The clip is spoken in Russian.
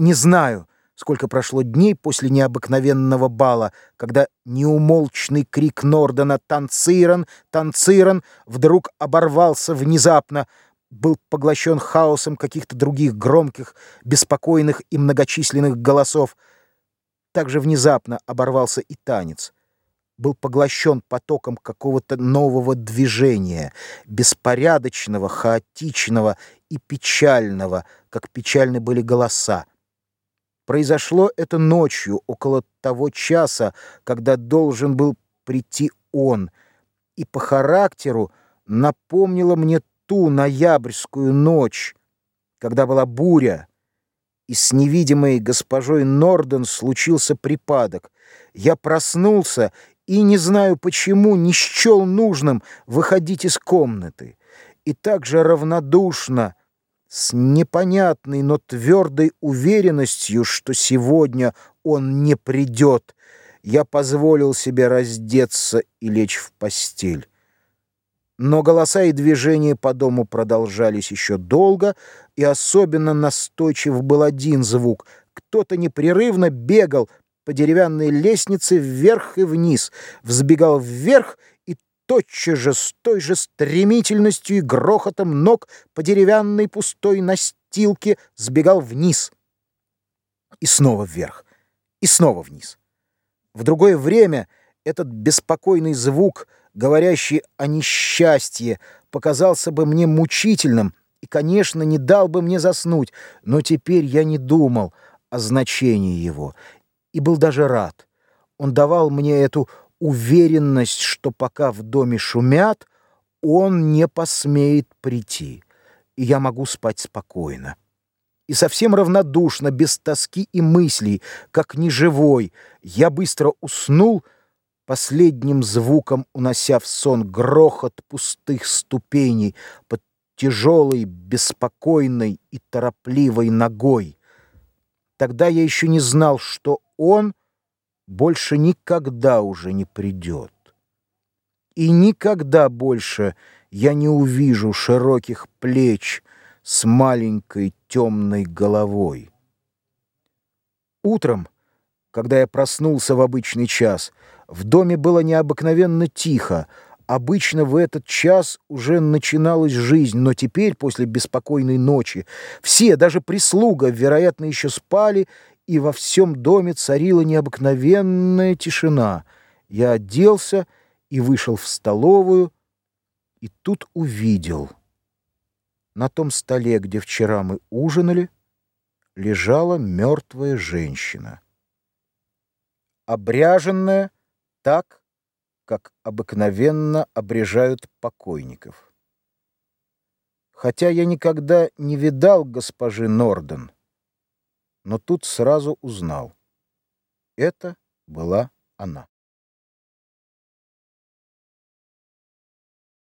Не знаю, сколько прошло дней после необыкновенного бала, когда неумолчный крик Нордена «Танциран! Танциран!» вдруг оборвался внезапно, был поглощен хаосом каких-то других громких, беспокойных и многочисленных голосов. Также внезапно оборвался и танец. Был поглощен потоком какого-то нового движения, беспорядочного, хаотичного и печального, как печальны были голоса. Произошло это ночью, около того часа, когда должен был прийти он, и по характеру напомнило мне ту ноябрьскую ночь, когда была буря, и с невидимой госпожой Норден случился припадок. Я проснулся и, не знаю почему, не счел нужным выходить из комнаты. И так же равнодушно, с непонятной, но твердой уверенностью, что сегодня он не придет, я позволил себе раздеться и лечь в постель. Но голоса и движения по дому продолжались еще долго, и особенно настойчив был один звук. Кто-то непрерывно бегал по деревянной лестнице вверх и вниз, взбегал вверх тотчас же с той же стремительностью и грохотом ног по деревянной пустой настилке сбегал вниз. И снова вверх, и снова вниз. В другое время этот беспокойный звук — говорящий о несчастье, показался бы мне мучительным и, конечно, не дал бы мне заснуть, но теперь я не думал о значении его и был даже рад. Он давал мне эту уверенность, что пока в доме шумят, он не посмеет прийти, и я могу спать спокойно. И совсем равнодушно, без тоски и мыслей, как неживой, я быстро уснул, последним звуком унося в сон грохот пустых ступеней под тяжелой, беспокойной и торопливой ногой. Тогда я еще не знал, что он больше никогда уже не придет. И никогда больше я не увижу широких плеч с маленькой темной головой. Утром, когда я проснулся в обычный час, в доме было необыкновенно тихо. Обычно в этот час уже начиналась жизнь, но теперь, после беспокойной ночи, все, даже прислуга, вероятно, еще спали, и во всем доме царила необыкновенная тишина. Я оделся и вышел в столовую, и тут увидел. На том столе, где вчера мы ужинали, лежала мертвая женщина. Обряженная, так, как обыкновенно обрежают покойников. Хотя я никогда не видал госпожи Норден, но тут сразу узнал. Это была она.